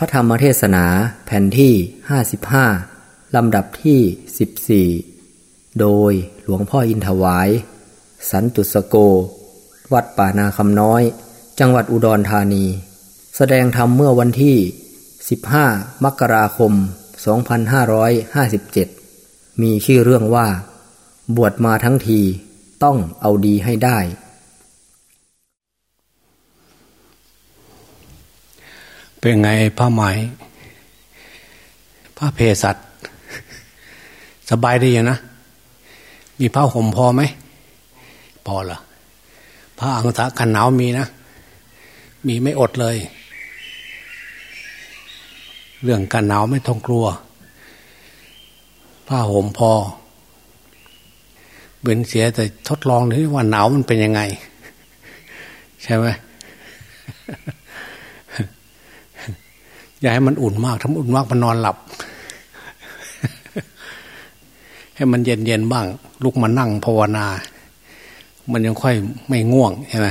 พระธรรมเทศนาแผ่นที่ 55 ลำดับที่ 14 โดยหลวงพ่ออินถวาย สันตุสโก วัดป่านาคำน้อย จังหวัดอุดรธานี แสดงธรรมเมื่อวันที่ 15 มกราคม 2557 มีชื่อเรื่องว่า บวชมาทั้งทีต้องเอาดีให้ได้ เป็นไงผ้าไหมผ้าเพสัตสบายดีอย่างนะมีผ้าห่มพอไหมพอเหรอผ้าอังสะกันหนาวมีนะ มีไม่อดเลย เรื่องกันหนาวไม่ต้องกลัว ผ้าห่มพอเว้นเสียแต่ทดลองดูว่าหนาวมันเป็นยังไง ใช่ไหม อย่าให้มันอุ่นมากถ้าอุ่นมากมันนอนหลับ ให้มันเย็นเย็นบ้าง ลุกมานั่งภาวนา มันยังค่อยไม่ง่วงใช่ไหม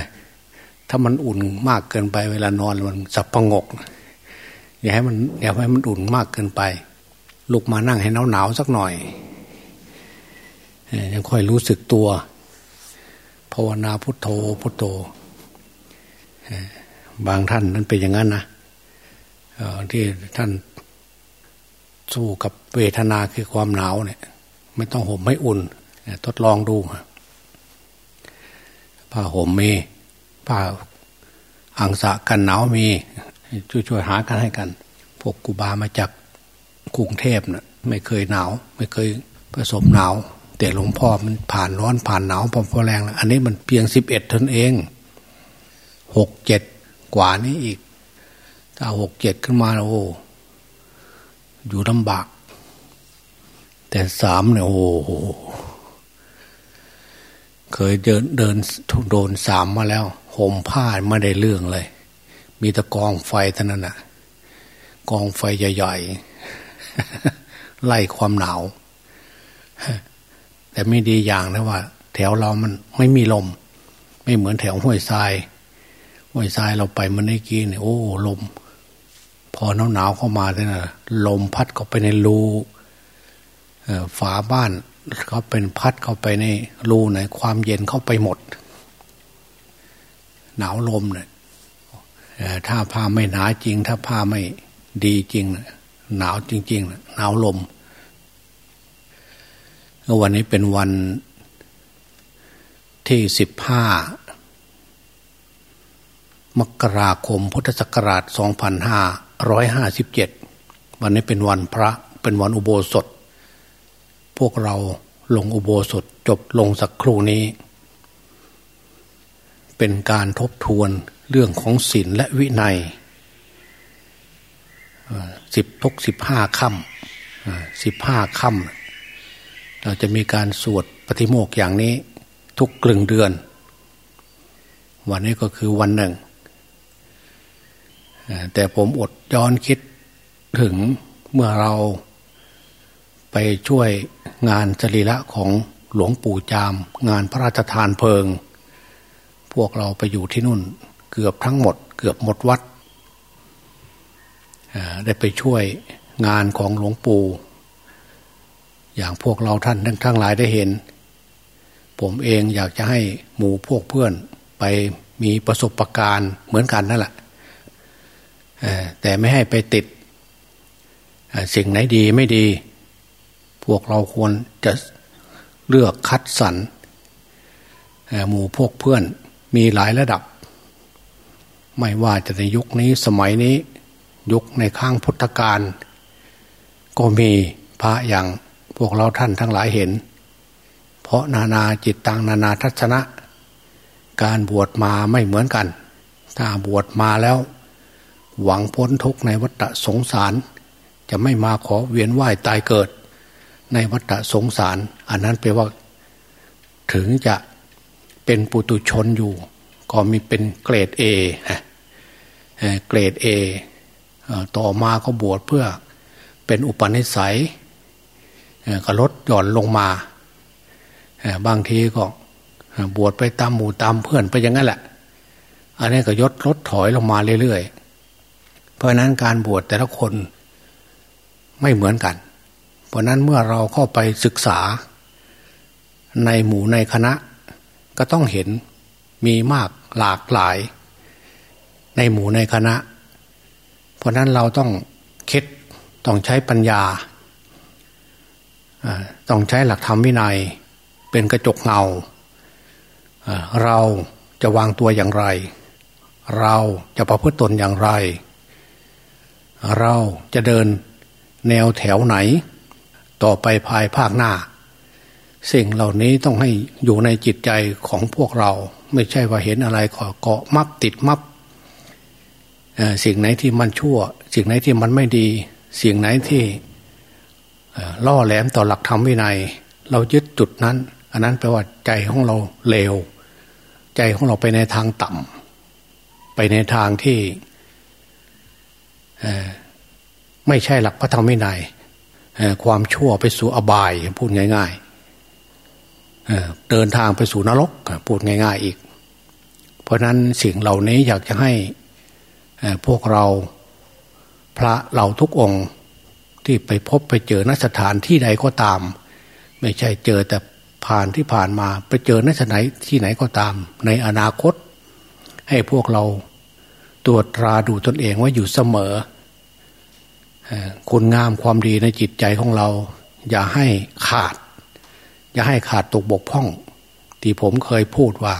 ถ้ามันอุ่นมากเกินไป เวลานอนมันสับประงก อย่าให้มันอย่าให้มันอุ่นมากเกินไป ลุกมานั่งให้หนาวหนาวสักหน่อยยังค่อยรู้สึกตัวภาวนาพุทโธพุทโธบางท่านนั้นเป็นอย่างนั้นนะ ที่ท่านสู้กับเวทนาคือความหนาวเนี่ย ไม่ต้องห่มไม่อุ่นทดลองดูผ้าห่มมีผ้าอังสะกันหนาวมีช่วยๆหากันให้กันพวกกูบามาจากกรุงเทพนะ่ะไม่เคยหนาว ไม่เคยผสมหนาว แต่หลวงพ่อมันผ่านร้อนผ่านหนาวพอพอแรงแล้วอันนี้มันเพียงสิบเอ็ดทนเองหกเจ็ดกว่านี้อีก ถ้าหกเจ็ดขึ้นมาโอ้อยู่ลำบาก แต่สามเนี่ยโอ้โหเคยเดินเดินโดนสามมาแล้วห่มผ้าไม่ได้เรื่องเลย มีตะกองไฟเท่านั้นน่ะ กองไฟใหญ่ๆไล่ความหนาวแต่ไม่ดีอย่างนะว่า แถวเรามันไม่มีลม ไม่เหมือนแถวห้วยทรายห้วยทรายเราไปมันได้กี้เนี่ยโอ้ลม พอหนาวหนาวเข้ามาเนี่ยลมพัดเข้าไปในรูฝาบ้านเขาเป็นพัดเข้าไปในรูไหนความเย็นเข้าไปหมด หนาวลมเนี่ยถ้าผ้าไม่หนาจริง ถ้าผ้าไม่ดีจริงหนาวจริงๆหนาวลมวันนี้เป็นวันที่สิบห้ามกราคมพุทธศักราชสองพันห้า ร้อยห้าสิบเจ็ดวันนี้เป็นวันพระเป็นวันอุโบสถ พวกเราลงอุโบสถจบลงสักครู่นี้ เป็นการทบทวนเรื่องของศีลและวินัยสิบทุกสิบห้าค่ำสิบห้าค่ำเราจะมีการสวดปฏิโมกอย่างนี้ทุกกลึงเดือน วันนี้ก็คือวันหนึ่ง แต่ผมอดย้อนคิดถึงเมื่อเราไปช่วยงานจริละของหลวงปู่จาม งานพระราชทานเพลิง พวกเราไปอยู่ที่นู่นเกือบทั้งหมด เกือบหมดวัด ได้ไปช่วยงานของหลวงปู่ อย่างพวกเราท่านทั้งหลายได้เห็น ผมเองอยากจะให้หมู่พวกเพื่อนไปมีประสบะการณ์เหมือนกันนั่นแหละ แต่ไม่ให้ไปติดสิ่งไหนดีไม่ดี พวกเราควรจะเลือกคัดสรรหมู่พวกเพื่อนมีหลายระดับ ไม่ว่าจะในยุคนี้สมัยนี้ยุคในข้างพุทธกาลก็มีพระอย่างพวกเราท่านทั้งหลายเห็น เพราะนานาจิตตังนานาทัศนะ การบวชมาไม่เหมือนกัน ถ้าบวชมาแล้ว หวังพ้นทุกในวัฏสงสาร จะไม่มาขอเวียนว่ายตายเกิด ในวัฏสงสาร อันนั้นแปลว่า ถึงจะเป็นปุตุชนอยู่ ก็มีเป็นเกรดเอเกรดเอต่อมาก็บวชเพื่อเป็นอุปนิสัยก็ลดหย่อนลงมาบางทีก็บวชไปตามหมู่ตามเพื่อนไปอย่างนั้นแหละ อันนี้ก็ยศลดถอยลงมาเรื่อยๆ เพราะนั้นการบวชแต่ละคนไม่เหมือนกัน เพราะนั้นเมื่อเราเข้าไปศึกษา ในหมู่ในคณะ ก็ต้องเห็นมีมากหลากหลาย ในหมู่ในคณะ เพราะนั้นเราต้องคิดต้องใช้ปัญญา ต้องใช้หลักธรรมวินัย เป็นกระจกเงา เราจะวางตัวอย่างไร เราจะประพฤติตนอย่างไร เราจะเดินแนวแถวไหน ต่อไปภายภาคหน้า สิ่งเหล่านี้ต้องให้อยู่ในจิตใจของพวกเรา ไม่ใช่ว่าเห็นอะไรขอเกาะมับติดมับสิ่งไหนที่มันชั่ว สิ่งไหนที่มันไม่ดี สิ่งไหนที่ล่อแหลมต่อหลักธรรมวินัย เรายึดจุดนั้น อันนั้นแปลว่าใจของเราเลว ใจของเราไปในทางต่ำไปในทางที่ ไม่ใช่หลักพระธรรมวินัยความชั่วไปสู่อบายพูดง่ายๆเดินทางไปสู่นรกพูดง่าย ๆ อีก เพราะนั้นสิ่งเหล่านี้อยากจะให้พวกเราพระเราทุกองค์ที่ไปพบไปเจอนัสถานที่ใดก็ตาม ไม่ใช่เจอแต่ผ่านที่ผ่านมาไปเจอนสถานที่ไหนก็ตาม ในอนาคต ให้พวกเรา ตรวจตราดูตนเองว่าอยู่เสมอคุณงามความดีในจิตใจของเรา อย่าให้ขาด อย่าให้ขาดตกบกพร่อง ที่ผมเคยพูดว่า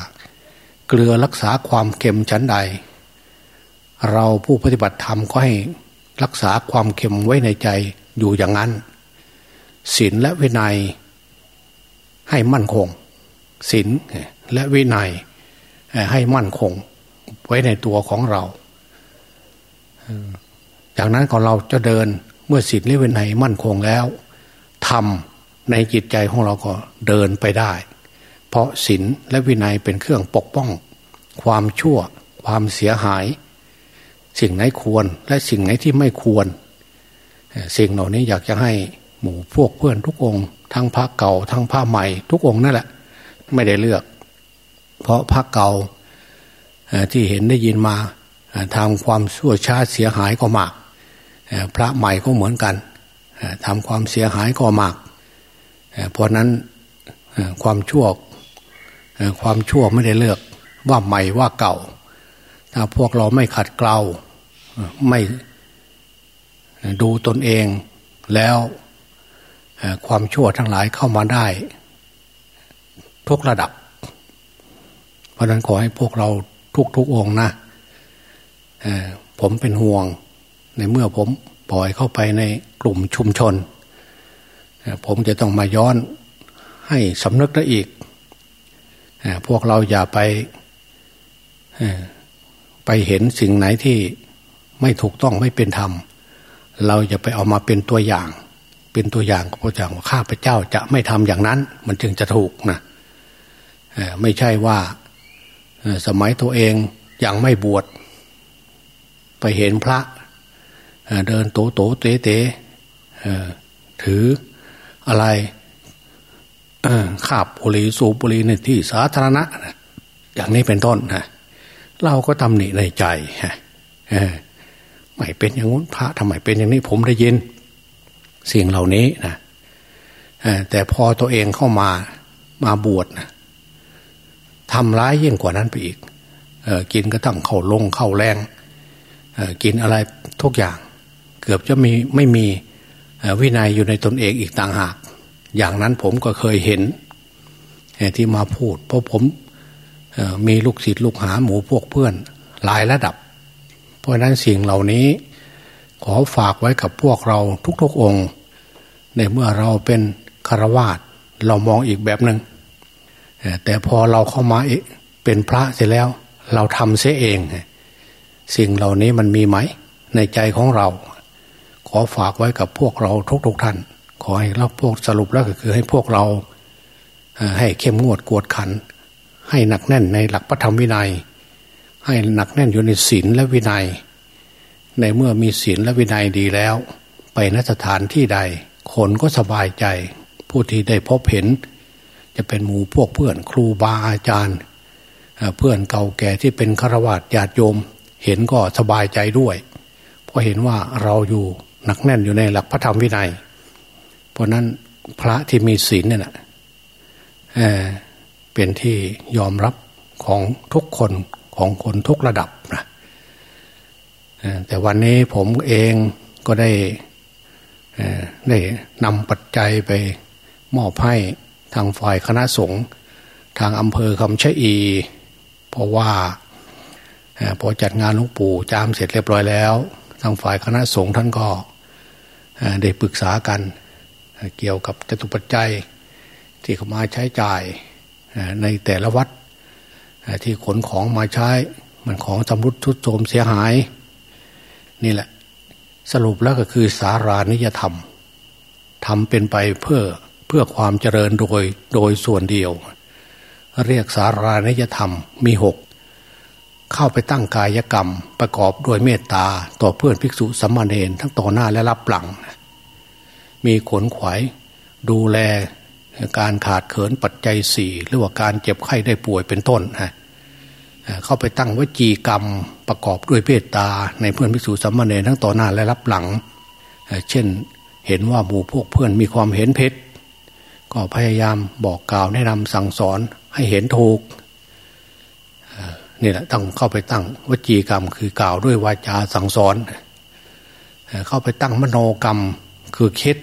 เกลือรักษาความเค็มชั้นใด เราผู้ปฏิบัติธรรมก็ให้รักษาความเค็มไว้ในใจอยู่อย่างนั้นศีลและวินัย ให้มั่นคงศีลและวินัยให้มั่นคง ไว้ในตัวของเรา จากนั้นก็เราจะเดินเมื่อศีลและวินัยมั่นคงแล้วทำในจิตใจของเราก็เดินไปได้ เพราะศีลและวินัยเป็นเครื่องปกป้อง ความชั่ว ความเสียหาย สิ่งไหนควรและสิ่งไหนที่ไม่ควร สิ่งเหล่านี้อยากจะให้หมู่พวกเพื่อนทุกองค์ ทั้งพระเก่า ทั้งพระใหม่ ทุกองค์นั่นแหละ ไม่ได้เลือก เพราะพระเก่า ที่เห็นได้ยินมาทำความชั่วช้าเสียหายก็มาก พระใหม่ก็เหมือนกันทำความเสียหายก็มาก เพราะนั้นความชั่วความชั่วไม่ได้เลือกว่าใหม่ว่าเก่า ถ้าพวกเราไม่ขัดเกลาไม่ดูตนเองแล้วความชั่วทั้งหลายเข้ามาได้ ทุกระดับ เพราะนั้นขอให้พวกเรา ทุกทุกองนะผมเป็นห่วง ในเมื่อผมปล่อยเข้าไปในกลุ่มชุมชน ผมจะต้องมาย้อนให้สำนึกได้อีก พวกเราอย่าไปไปเห็นสิ่งไหนที่ไม่ถูกต้องไม่เป็นธรรม เราจะไปเอามาเป็นตัวอย่าง เป็นตัวอย่างก็พระเจ้าว่าข้าพเจ้าจะไม่ทำอย่างนั้น มันจึงจะถูกนะไม่ใช่ว่า สมัยตัวเองยังไม่บวช ไปเห็นพระ เดินโตโตเตเตถืออะไรขาบบุหรี่สูบบุหรี่ในที่สาธารณะ อย่างนี้เป็นต้นนะเราก็ตำหนิในใจฮะไม่เป็นอย่างนู้นพระทำไมเป็นอย่างนี้ผมได้ยินสิ่งเหล่านี้นะแต่พอตัวเองเข้ามามาบวชนะ ทำร้ายยิ่งกว่านั้นไปอีกกินก็ต้องเข้าลงเข้าแรงกินอะไรทุกอย่าง เกือบจะมีไม่มีวินัยอยู่ในตนเองอีกต่างหาก อย่างนั้นผมก็เคยเห็นที่มาพูด เพราะผมมีลูกศิษย์ลูกหาหมูพวกเพื่อนหลายระดับ เพราะนั้นสิ่งเหล่านี้ขอฝากไว้กับพวกเราทุกๆองค์ ในเมื่อเราเป็นคารวาสเรามองอีกแบบหนึง่ง แต่พอเราเข้ามาเป็นพระเสร็จแล้ว เราทำเสียเอง สิ่งเหล่านี้มันมีไหม ในใจของเรา ขอฝากไว้กับพวกเราทุกๆทท่าน ขอให้เราพวกสรุปแล้วก็คือให้พวกเราให้เข้มงวดกวดขัน ให้หนักแน่นในหลักพระธรรมวินัย ให้หนักแน่นอยู่ในศีลและวินัย ในเมื่อมีศีลและวินัยดีแล้ว ไปนสถานที่ใด คนก็สบายใจ ผู้ที่ได้พบเห็น จะเป็นหมู่พวกเพื่อนครูบาอาจารย์ เพื่อนเก่าแก่ที่เป็นฆราวาสญาติโยม เห็นก็สบายใจด้วย เพราก็เห็นว่าเราอยู่หนักแน่นอยู่ในหลักพระธรรมวินัย เพราะนั้นพระที่มีศีลเนี่ยนะเเป็นที่ยอมรับของทุกคนของคนทุกระดับนะแต่วันนี้ผมเองก็ได้ได้นำปัจจัยไปมอบให้ ทางฝ่ายคณะสงฆ์ทางอำเภอคำชะอี เพราะว่าพอจัดงานหลวงปู่จามเสร็จเรียบร้อยแล้ว ทางฝ่ายคณะสงฆ์ท่านก็ได้ปรึกษากันเกี่ยวกับจตุปัจจัยที่เขามาใช้จ่ายในแต่ละวัดที่ขนของมาใช้มันของสำรุดทุดโทมเสียหาย นี่แหละ สรุปแล้วก็คือสารานิยธรรมทำเป็นไปเพื่อ เพื่อความเจริญโดยโดยส่วนเดียว เรียกสารานิยธรรมมีหกเข้าไปตั้งกายกรรมประกอบด้วยเมตตาต่อเพื่อนภิกษุสัมมาเนนทั้งต่อหน้าและรับหลัง มีขนขวายดูแลการขาดเขินปัจจัยสี่หรือว่าการเจ็บไข้ได้ป่วยเป็นต้นฮะเข้าไปตั้งวจีกรรมประกอบด้วยเมตตา ในเพื่อนภิกษุสัมมาเนรทั้งต่อหน้าและรับหลัง เช่นเห็นว่าหมู่พวกเพื่อนมีความเห็นเพชร ก็พยายามบอกกล่าวแนะนำสั่งสอนให้เห็นถูกนี่แหละต้องเข้าไปตั้งวจีกรรม คือกล่าวด้วยวาจาสั่งสอน เข้าไปตั้งมโนกรรมคือคิด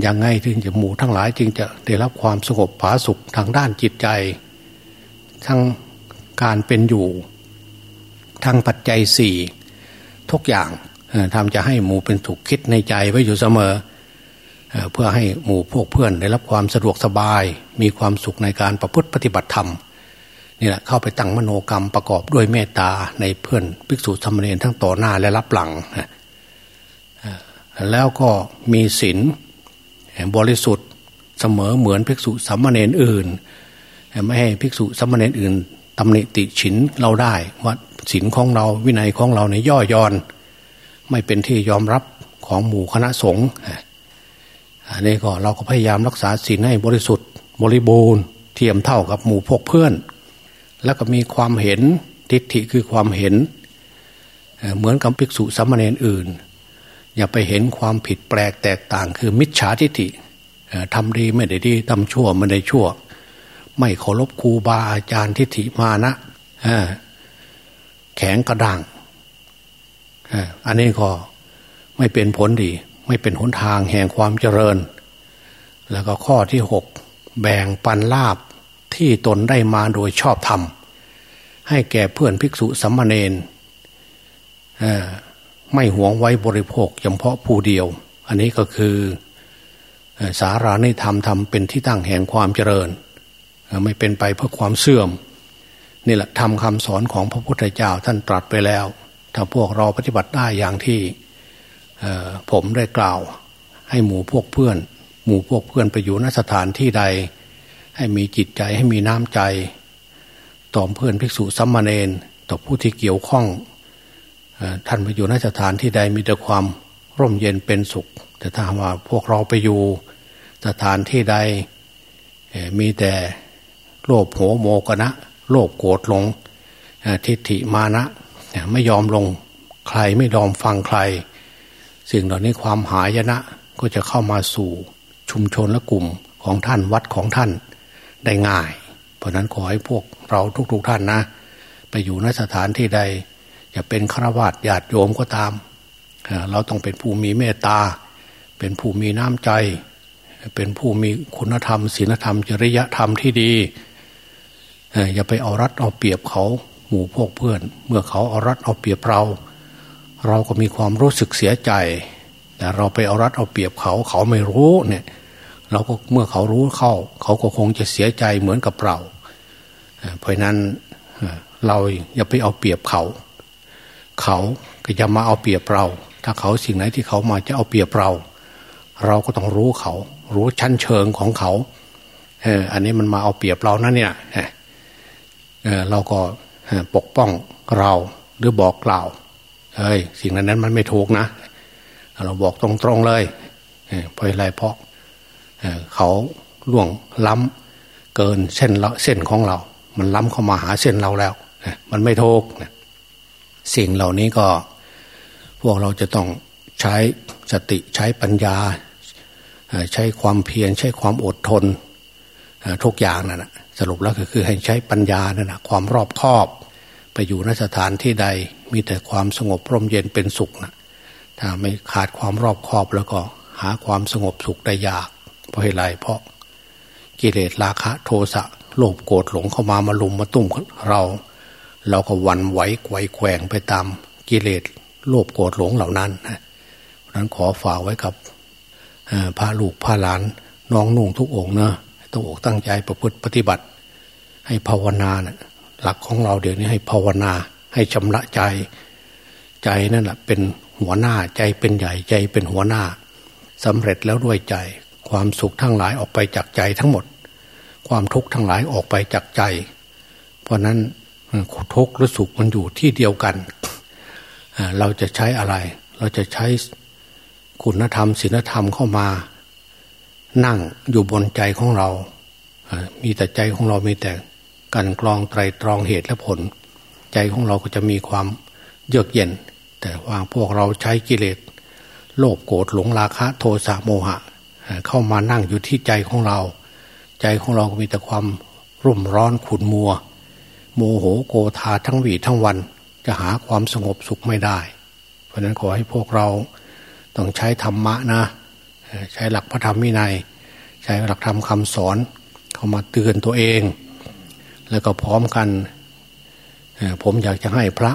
อย่างไงถึงจะหมู่ทั้งหลายจึงจะได้รับความสงบผาสุขทางด้านจิตใจ ทั้งการเป็นอยู่ทางปัจจัยสี่ทุกอย่างทำจะให้หมู่เป็นถูกคิดในใจไว้อยู่เสมอเเพื่อให้หมู่พวกเพื่อนได้รับความสะดวกสบาย มีความสุขในการประพฤติปฏิบัติธรรมนี่แหละเข้าไปตั้งมโนกรรมประกอบด้วยเมตตาในเพื่อนภิกษุธรรมเนรทั้งต่อหน้าและรับหลังแล้วก็มีศีลบริสุทธิ์เสมอเหมือนภิกษุสัมมาเนรอื่น ไม่ให้ภิกษุสัมมาเนรอื่นตำหนิติฉินเราได้ว่าศีลของเราวินัยของเราในย่อย่อน ไม่เป็นที่ยอมรับของหมู่คณะสงฆ์ อันนี้ก็เราก็พยายามรักษาศีลให้บริสุทธิ์ บริบูรณ์ เทียมเท่ากับหมู่พวกเพื่อน แล้วก็มีความเห็นทิฏฐิคือความเห็น เหมือนกับภิกษุสัมเนรอื่น อย่าไปเห็นความผิดแปลกแตกต่าง คือมิจฉาทิฏฐิทำดีไม่ได้ดีทำชั่วไม่ได้ชั่ว ไม่เคารพครูบาอาจารย์ทิฏฐิมานะแข็งกระด้างอันนี้ก็ไม่เป็นผลดี ไม่เป็นหนทางแห่งความเจริญ แล้วก็ข้อที่หกแบ่งปันลาบที่ตนได้มาโดยชอบธรรม ให้แก่เพื่อนภิกษุสัมมาเนนไม่หวงไว้บริโภคเฉพาะผู้เดียว อันนี้ก็คือสาราในธรรมทำเป็นที่ตั้งแห่งความเจริญ ไม่เป็นไปเพื่อความเสื่อมนี่แหละทำคำสอนของพระพุทธเจ้าท่านตรัสไปแล้ว ถ้าพวกเราปฏิบัติได้อย่างที่ ผมได้กล่าว ให้หมู่พวกเพื่อน หมู่พวกเพื่อนไปอยู่ณสถานที่ใด ให้มีจิตใจให้มีน้ำใจ ต่อเพื่อนภิกษุสัมมาเนนต่อผู้ที่เกี่ยวข้องท่านไปอยู่นสถานที่ใดมีแต่ความร่มเย็นเป็นสุข แต่ถ้าว่าพวกเราไปอยู่สถานที่ใดมีแต่โลภโหโมกนะโลภโกรธลงทิฏฐิมานะ ไม่ยอมลงใครไม่ยอมฟังใคร สิ่งเหล่านี้ความหายนะก็จะเข้ามาสู่ชุมชนและกลุ่มของท่านวัดของท่านได้ง่าย เพราะนั้นขอให้พวกเราทุกๆทท่านนะ ไปอยู่นสถานที่ใดจะเป็นฆราวาสญาติโยมก็ตาม เราต้องเป็นผู้มีเมตตา เป็นผู้มีน้ำใจ เป็นผู้มีคุณธรรมศีลธรรมจริยธรรมที่ดีอย่าไปเอารัดเอาเปรียบเขาหมู่พวกเพื่อน เมื่อเขาเอารัดเอาเปรียบเรา เราก็มีความรู้สึกเสียใจแต่เราไปเอารัดเอาเปรียบเขาเขาไม่รู้เนี่ยเราก็เมื่อเขารู้เข้า เขาก็คงจะเสียใจเหมือนกับเรา เพราะนั้นเราอย่าไปเอาเปรียบเขา เขาก็จะมาเอาเปรียบเรา ถ้าเขาสิ่งไหนที่เขามาจะเอาเปรียบเรา เราก็ต้องรู้เขา รู้ชั้นเชิงของเขาเอออันนี้มันมาเอาเปรียบเรานะเนี่ยเออเราก็ปกป้องเราหรือบอกกล่าว เฮ้ยสิ่งนั้นนั้นมันไม่ถูกนะ เราบอกตรงๆเลยเพราะอะไรเพราะเขาล่วงล้ำเกินเส้นเส้นของเรา มันล้ำเข้ามาหาเส้นเราแล้วมันไม่ถูกสิ่งเหล่านี้ก็ พวกเราจะต้องใช้สติใช้ปัญญา ใช้ความเพียรใช้ความอดทนทุกอย่างนั่นนะสรุปแล้วก็คือให้ใช้ปัญญานั่นนะความรอบคอบ ไปอยู่นสถานที่ใดมีแต่ความสงบร่มเย็นเป็นสุขนะถ้าไม่ขาดความรอบคอบแล้วก็หาความสงบสุขได้ยาก เพราะเหตุไรเพราะกิเลสราคะโทสะโลภโกรธหลงเข้ามามาลุมมาตุ้มเรา เราก็วันไหวไกวแกว่งไปตามกิเลสโลภโกรธหลงเหล่านั้นนะนั้นขอฝากไว้กับพระลูกพระหลานน้องนุ่งทุกองนะต้องอกตั้งใจประพฤติปฏิบัติ ให้ภาวนานะ หลักของเราเดี๋ยวนี้ให้ภาวนา ให้ชำระใจ ใจนั่นแหละเป็นหัวหน้าใจเป็นใหญ่ใจเป็นหัวหน้าสำเร็จแล้วด้วยใจ ความสุขทั้งหลายออกไปจากใจทั้งหมด ความทุกข์ทั้งหลายออกไปจากใจ เพราะนั้นทุกข์หรือสุขมันอยู่ที่เดียวกัน เราจะใช้อะไร เราจะใช้คุณธรรมศีลธรรมเข้ามา นั่งอยู่บนใจของเรา มีแต่ใจของเรา มีแต่ การกรองไตรตรองเหตุและผล ใจของเราก็จะมีความเยือกเย็น แต่ว่าพวกเราใช้กิเลสโลภโกรธหลงราคะ โทสะโมหะ เข้ามานั่งอยู่ที่ใจของเรา ใจของเราก็มีแต่ความรุ่มร้อนขุนมัว โมโหโกธาทั้งวีทั้งวันจะหาความสงบสุขไม่ได้ เพราะนั้นขอให้พวกเราต้องใช้ธรรมะนะ ใช้หลักพระธรรมวินัย ใช้หลักธรรมคำสอนเข้ามาเตือนตัวเอง แล้วก็พร้อมกัน ผมอยากจะให้พระ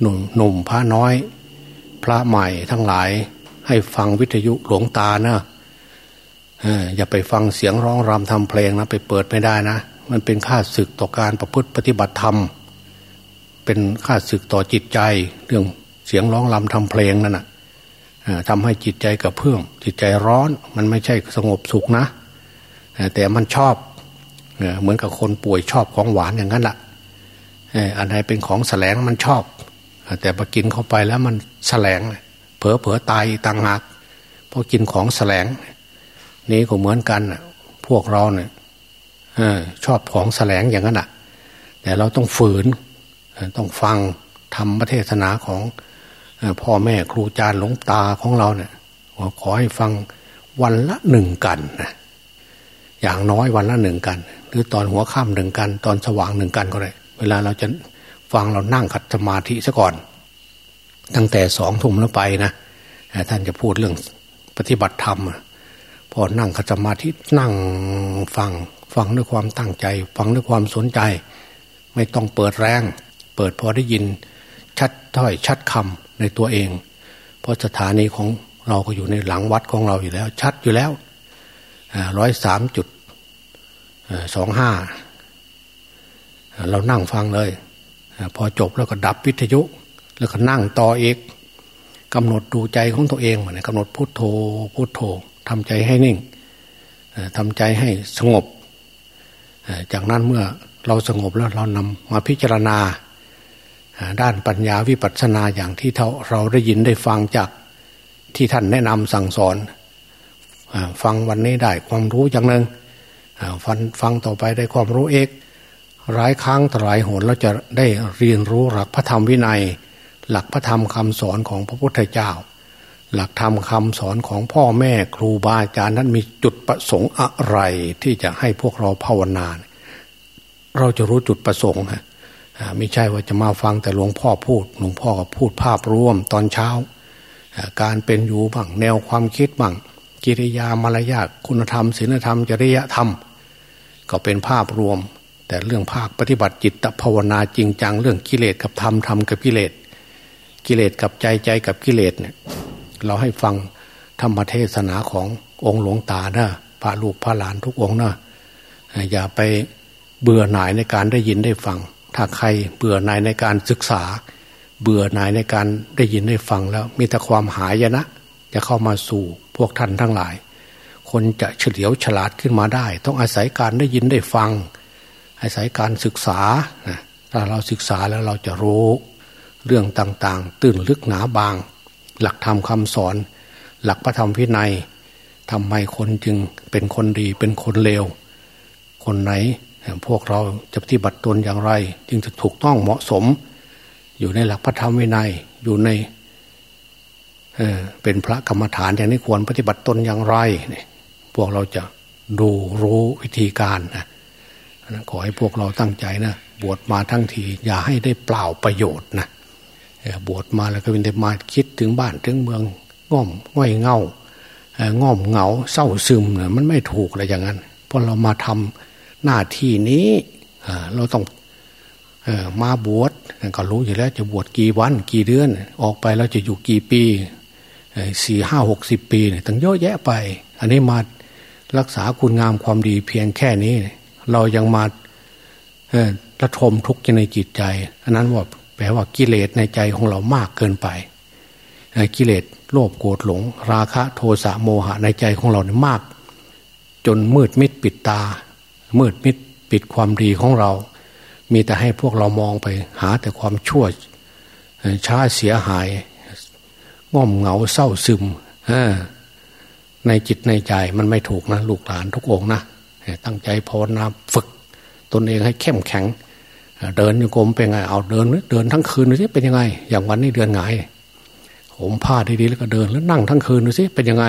หนุ่มหนุ่มพระน้อย พระใหม่ทั้งหลายให้ฟังวิทยุหลวงตานะอย่าไปฟังเสียงร้องรำทำเพลงนะ ไปเปิดไม่ได้นะ มันเป็นค่าศึกต่อการประพฤติปฏิบัติธรรม เป็นค่าศึกต่อจิตใจ เรื่องเสียงร้องรำทำเพลงนั่นนะทำให้จิตใจกระเพื่อมจิตใจร้อน มันไม่ใช่สงบสุขนะ แต่มันชอบ เหมือนกับคนป่วยชอบของหวานอย่างนั้นแหละอันไหนเป็นของแสลงมันชอบ แต่พอกินเข้าไปแล้วมันแสลงเผลอเผลอตายต่างหากเพราะกินของแสลง นี้ก็เหมือนกันพวกเราเนี่ยชอบของแสลงอย่างนั้นแหะแต่เราต้องฝืนต้องฟังทำประเทศนาของพ่อแม่ครูอาจารย์หลวงตาของเราเนี่ยขอให้ฟังวันละหนึ่งกันนะอย่างน้อยวันละหนึ่งกัน รือตอนหัวค่ำหนึ่งกัน ตอนสว่างหนึ่งกันก็ได้เวลาเราจะฟังเรานั่งขัดสมาธิซะก่อน ตั้งแต่สองทุ่มแล้วไปนะท่านจะพูดเรื่องปฏิบัติธรรมพอนั่งขัดสมาธินั่งฟังฟังด้วยความตั้งใจ ฟังด้วยความสนใจ ไม่ต้องเปิดแรง เปิดพอได้ยินชัดถ้อยชัดคำในตัวเอง เพราะสถานีของเราก็อยู่ในหลังวัดของเราอยู่แล้ว ชัดอยู่แล้วร้อยสามจุด สองห้าเรานั่งฟังเลย พอจบแล้วก็ดับวิทยุ แล้วก็นั่งต่อเอกกำหนดดูใจของตัวเองเหมือนกำหนดพุโทโธพุโทโธทำใจให้นิ่งทำใจให้สงบ จากนั้นเมื่อเราสงบแล้วเรานำมาพิจารณา ด้านปัญญาวิปัสสนาอย่างที่เราได้ยินได้ฟังจากที่ท่านแนะนำสั่งสอน ฟังวันนี้ได้ความรู้อย่างหนึ่ง ฟังฟังต่อไปได้ความรู้เอกหลายครั้งหลายหนเราจะได้เรียนรู้หลักพระธรรมวินัย หลักพระธรรมคำสอนของพระพุทธเจ้า หลักธรรมคำสอนของพ่อแม่ครูบาอาจารย์นั้นมีจุดประสงค์อะไร ที่จะให้พวกเราภาวนาเราจะรู้จุดประสงค์ไม่ใช่ว่าจะมาฟังแต่หลวงพ่อพูดหลวงพ่อก็พูดภาพรวมตอนเช้า การเป็นอยู่บ้างแนวความคิดบ้าง กิริยามารยาคุณธรรมศีลธรรม จริยธรรม ก็เป็นภาพรวม แต่เรื่องภาคปฏิบัติจิตภาวนาจริงจังเรื่องกิเลสกับธรรมธรรมกับกิเลสกิเลสกับใจใจกับกิเลสเนี่ยเราให้ฟังธรรมเทศนาขององค์หลวงตานะพระลูกพระหลานทุกองนะอย่าไปเบื่อหน่ายในการได้ยินได้ฟัง ถ้าใครเบื่อหน่ายในการศึกษา เบื่อหน่ายในการได้ยินได้ฟังแล้ว มีแต่ความหายนะ จะเข้ามาสู่ พวกท่านทั้งหลาย คนจะเฉลียวฉลาดขึ้นมาได้ ต้องอาศัยการได้ยินได้ฟัง อาศัยการศึกษาถ้าเราศึกษาแล้วเราจะรู้เรื่องต่างๆ ตื่นลึกหนาบาง หลักธรรมคำสอน หลักพระธรรมพินัยทำไมคนจึงเป็นคนดีเป็นคนเลว คนไหน พวกเราจะปฏิบัติตนอย่างไร จึงจะถูกต้องเหมาะสม อยู่ในหลักพระธรรมวินัยอยู่ใน เเป็นพระกรรมฐานอย่างนี้ควรปฏิบัติตนอย่างไรเนี่ยพวกเราจะดูรู้วิธีการนะขอให้พวกเราตั้งใจนะบวชมาทั้งที อย่าให้ได้เปล่าประโยชน์นะบวชมาแล้วก็เป็นแต่มาคิดถึงบ้านถึงเมืองง่อมง่อยเงาง่อมเหงาเศร้าซึมนะมันไม่ถูกอะไรอย่างนั้นเพราะเรามาทำหน้าที่นี้เราต้องมาบวชก็รู้อยู่แล้วจะบวชกี่วันกี่เดือน ออกไปแล้วจะอยู่กี่ปี สี่ห้าหกสิบปีเนี่ยตั้งเยอะแยะไป อันนี้มารักษาคุณงามความดีเพียงแค่นี้ เรายังมาระทมทุกข์ในจิตใจ อันนั้นว่าแปลว่ากิเลสในใจของเรามากเกินไปกิเลสโลภโกรธหลง ราคะโทสะโมหะในใจของเราเนี่ยมาก จนมืดมิดปิดตา มืดมิดปิดความดีของเรา มีแต่ให้พวกเรามองไปหาแต่ความชั่วช้าเสียหาย ง่อมเหงาเศร้าซึมในจิตในใจมันไม่ถูกนะ ลูกหลานทุกองนะตั้งใจภาวนาฝึก ตนเองให้เข้มแข็ง เดินโยกมเป็นไงเอาเดินเดินทั้งคืนดูสิเป็นยังไง อย่างวันนี้เดือนไงผมผ้าดีๆแล้วก็เดินแล้วนั่งทั้งคืนดูสิเป็นยังไง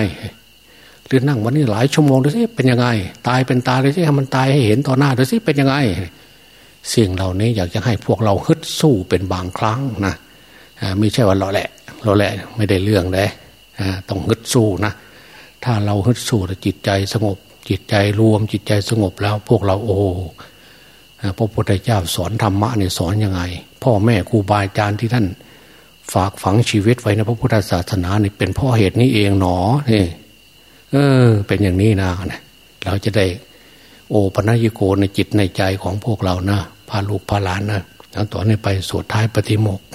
หรือนั่งวันนี้หลายชั่วโมงดูสิเป็นยังไง ตายเป็นตายดูสิมันตายให้เห็นต่อหน้าดูสิเป็นยังไงสิ่งเหล่านี้อยากจะให้พวกเราฮึดสู้เป็นบางครั้งนะไม่ใช่ว่าเราแหละ เราแหละไม่ได้เรื่องเลยต้องฮึดสู้นะถ้าเราฮึดสู้จิตใจสงบ จิตใจรวมจิตใจสงบแล้ว พวกเราโอ้พระพุทธเจ้าสอนธรรมะเนี่ยสอนยังไง พ่อแม่ครูบาอาจารย์ที่ท่าน ฝากฝังชีวิตไว้ในพระพุทธศาสนาเนี่เป็นพ่อเหตุนี้เองหนอนี่เออ เป็นอย่างนี้นะนะเราจะได้ โอปัญญโกในจิตในใจของพวกเรานะพาลูกพาหลานนะแล้วต่อนี้ไปสวดท้ายปฏิโมกข์